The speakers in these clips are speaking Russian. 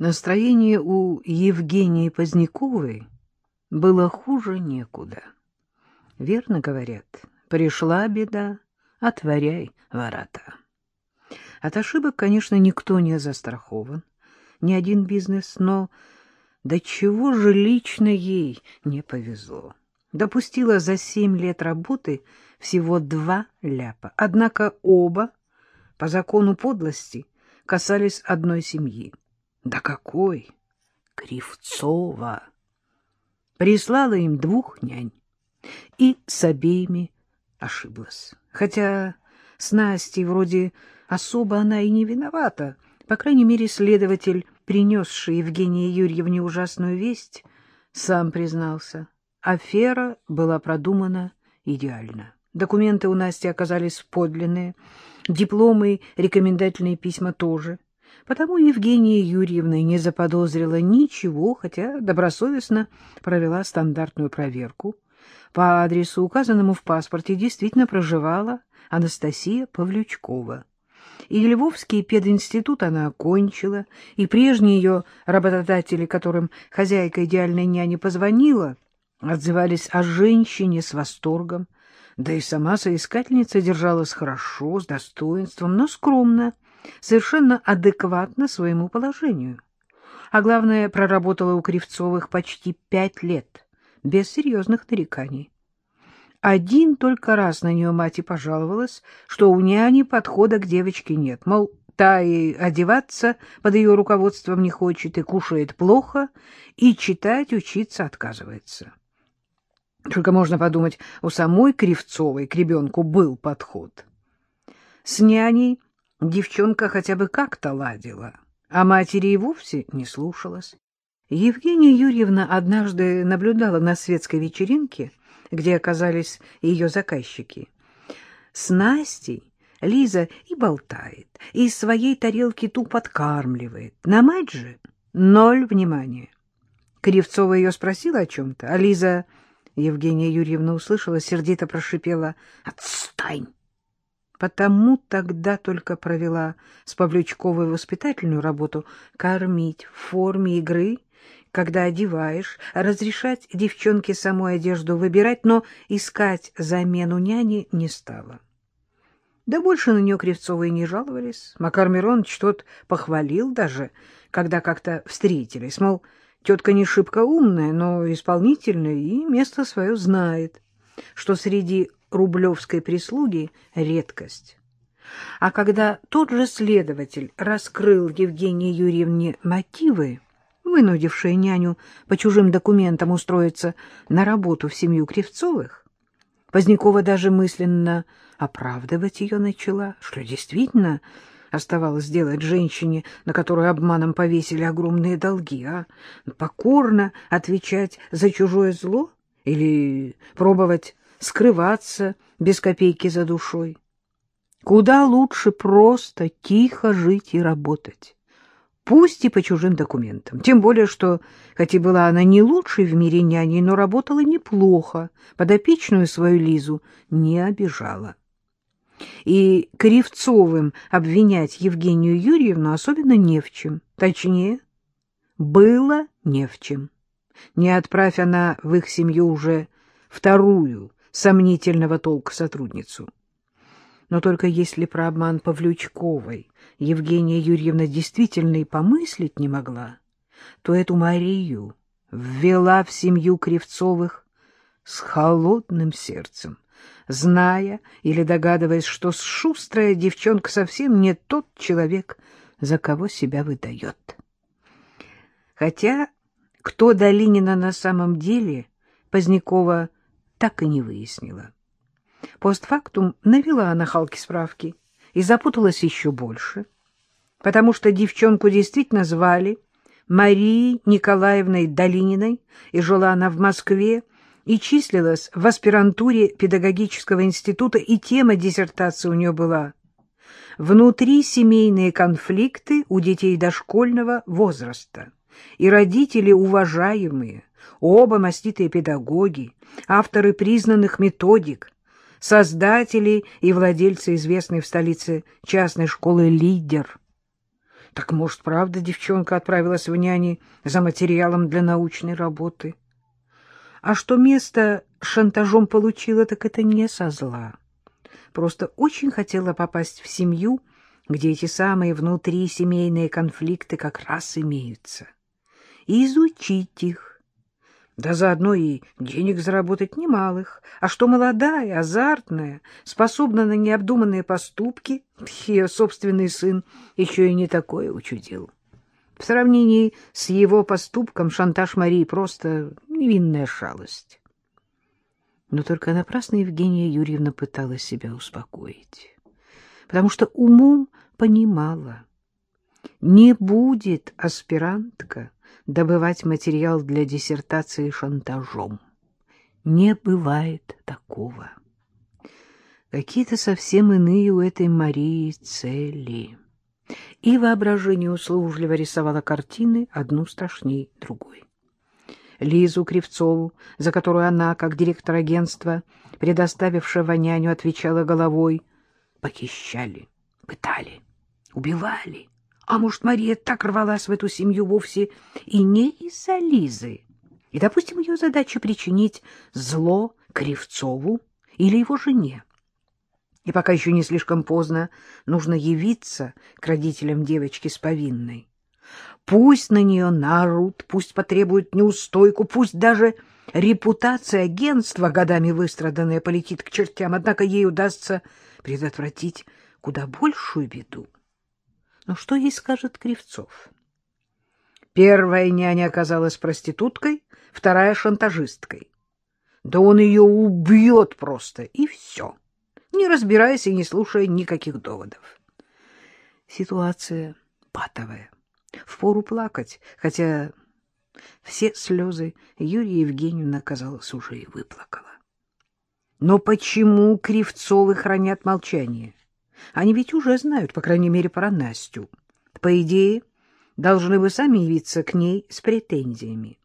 Настроение у Евгении Поздняковой было хуже некуда. Верно говорят, пришла беда, отворяй ворота. От ошибок, конечно, никто не застрахован, ни один бизнес, но до чего же лично ей не повезло. Допустила за семь лет работы всего два ляпа, однако оба, по закону подлости, касались одной семьи. Да какой? Кривцова. Прислала им двух нянь. И с обеими ошиблась. Хотя с Настей вроде особо она и не виновата. По крайней мере, следователь, принесший Евгении Юрьевне ужасную весть, сам признался. Афера была продумана идеально. Документы у Насти оказались подлинные, дипломы, рекомендательные письма тоже — Потому Евгения Юрьевна не заподозрила ничего, хотя добросовестно провела стандартную проверку. По адресу, указанному в паспорте, действительно проживала Анастасия Павлючкова. И Львовский пединститут она окончила, и прежние ее работодатели, которым хозяйка идеальной няни позвонила, отзывались о женщине с восторгом, да и сама соискательница держалась хорошо, с достоинством, но скромно, совершенно адекватно своему положению. А главное, проработала у Кривцовых почти пять лет, без серьезных нареканий. Один только раз на нее мать и пожаловалась, что у няни подхода к девочке нет, мол, та и одеваться под ее руководством не хочет, и кушает плохо, и читать учиться отказывается. Только можно подумать, у самой Кривцовой к ребенку был подход. С няней девчонка хотя бы как-то ладила, а матери и вовсе не слушалась. Евгения Юрьевна однажды наблюдала на светской вечеринке, где оказались ее заказчики. С Настей Лиза и болтает, и из своей тарелки ту подкармливает. На мать же ноль внимания. Кривцова ее спросила о чем-то, а Лиза, Евгения Юрьевна услышала, сердито прошипела «Отстань!» Потому тогда только провела с Павлючковой воспитательную работу кормить в форме игры, когда одеваешь, разрешать девчонке самой одежду выбирать, но искать замену няни не стала. Да больше на нее Кривцовой не жаловались. Макар Миронович тот похвалил даже, когда как-то встретились, мол, тетка не шибко умная, но исполнительная и место свое знает, что среди рублевской прислуги редкость. А когда тот же следователь раскрыл Евгении Юрьевне мотивы, вынудившие няню по чужим документам устроиться на работу в семью Кривцовых, Позднякова даже мысленно оправдывать ее начала, что действительно оставалось делать женщине, на которую обманом повесили огромные долги, а покорно отвечать за чужое зло или пробовать скрываться без копейки за душой. Куда лучше просто тихо жить и работать. Пусть и по чужим документам. Тем более, что, хоть и была она не лучшей в мире няней, но работала неплохо, подопечную свою Лизу не обижала. И Кривцовым обвинять Евгению Юрьевну особенно не в чем. Точнее, было не в чем. Не отправь она в их семью уже вторую сомнительного толка сотрудницу. Но только если про обман Павлючковой Евгения Юрьевна действительно и помыслить не могла, то эту Марию ввела в семью Кривцовых с холодным сердцем, зная или догадываясь, что шустрая девчонка совсем не тот человек, за кого себя выдает. Хотя кто Долинина на самом деле, Позднякова так и не выяснила. Постфактум навела на Халки справки и запуталась еще больше, потому что девчонку действительно звали Марией Николаевной Долининой, и жила она в Москве, и числилась в аспирантуре педагогического института, и тема диссертации у нее была «Внутри семейные конфликты у детей дошкольного возраста» и родители уважаемые, оба маститые педагоги, авторы признанных методик, создатели и владельцы известной в столице частной школы «Лидер». Так, может, правда девчонка отправилась в няни за материалом для научной работы? А что место шантажом получила, так это не со зла. Просто очень хотела попасть в семью, где эти самые внутри семейные конфликты как раз имеются, и изучить их. Да заодно и денег заработать немалых. А что молодая, азартная, способна на необдуманные поступки, ее собственный сын еще и не такое учудил. В сравнении с его поступком шантаж Марии просто невинная шалость. Но только напрасно Евгения Юрьевна пыталась себя успокоить, потому что умом понимала, не будет аспирантка добывать материал для диссертации шантажом. Не бывает такого. Какие-то совсем иные у этой Марии цели. И воображение услужливо рисовало картины, одну страшней другой. Лизу Кривцову, за которую она, как директор агентства, предоставившего няню, отвечала головой, похищали, пытали, убивали. А может, Мария так рвалась в эту семью вовсе и не из-за Лизы. И, допустим, ее задача причинить зло Кривцову или его жене. И пока еще не слишком поздно, нужно явиться к родителям девочки с повинной. Пусть на нее нарут, пусть потребуют неустойку, пусть даже репутация агентства, годами выстраданная, полетит к чертям, однако ей удастся предотвратить куда большую беду. Но что ей скажет Кривцов? Первая няня оказалась проституткой, вторая — шантажисткой. Да он ее убьет просто, и все, не разбираясь и не слушая никаких доводов. Ситуация патовая. Впору плакать, хотя все слезы Юрия Евгеньевна, казалось, уже и выплакала. Но почему Кривцовы хранят молчание? Они ведь уже знают, по крайней мере, про Настю. По идее, должны бы сами явиться к ней с претензиями,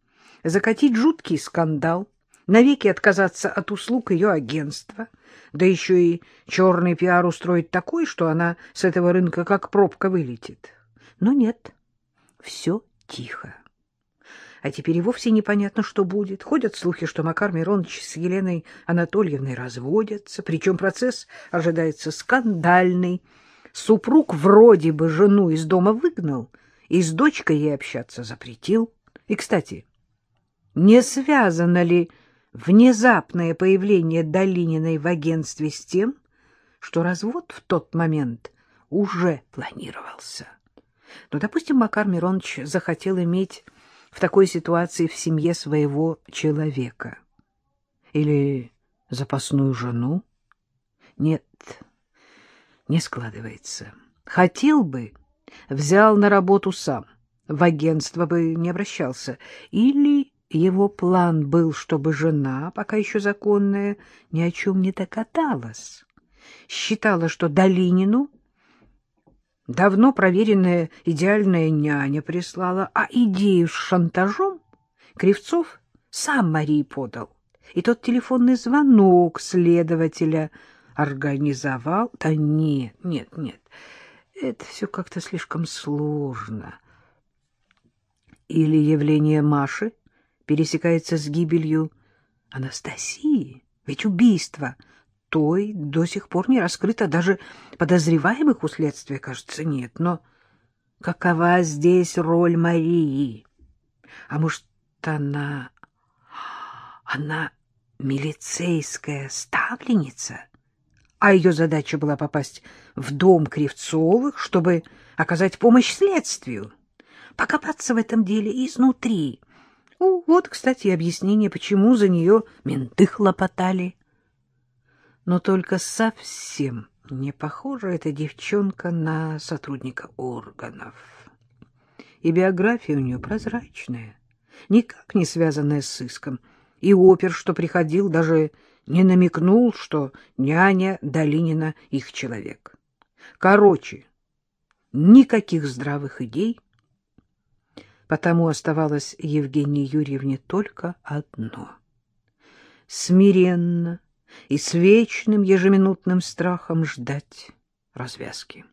закатить жуткий скандал, навеки отказаться от услуг ее агентства, да еще и черный пиар устроить такой, что она с этого рынка как пробка вылетит. Но нет, все тихо. А теперь и вовсе непонятно, что будет. Ходят слухи, что Макар Миронович с Еленой Анатольевной разводятся, причем процесс ожидается скандальный. Супруг вроде бы жену из дома выгнал, и с дочкой ей общаться запретил. И, кстати, не связано ли внезапное появление Долининой в агентстве с тем, что развод в тот момент уже планировался? Но, допустим, Макар Миронович захотел иметь в такой ситуации в семье своего человека. Или запасную жену? Нет, не складывается. Хотел бы, взял на работу сам, в агентство бы не обращался. Или его план был, чтобы жена, пока еще законная, ни о чем не докаталась. Считала, что Долинину Давно проверенная идеальная няня прислала, а идею с шантажом Кривцов сам Марии подал. И тот телефонный звонок следователя организовал. Да нет, нет, нет, это все как-то слишком сложно. Или явление Маши пересекается с гибелью Анастасии, ведь убийство — той до сих пор не раскрыто, даже подозреваемых у следствия, кажется, нет. Но какова здесь роль Марии? А может, она... она милицейская ставленница? А ее задача была попасть в дом Кривцовых, чтобы оказать помощь следствию, покопаться в этом деле изнутри. Ну, вот, кстати, объяснение, почему за нее менты хлопотали но только совсем не похожа эта девчонка на сотрудника органов. И биография у нее прозрачная, никак не связанная с сыском, и опер, что приходил, даже не намекнул, что няня Долинина их человек. Короче, никаких здравых идей, потому оставалось Евгении Юрьевне только одно — смиренно, и с вечным ежеминутным страхом ждать развязки.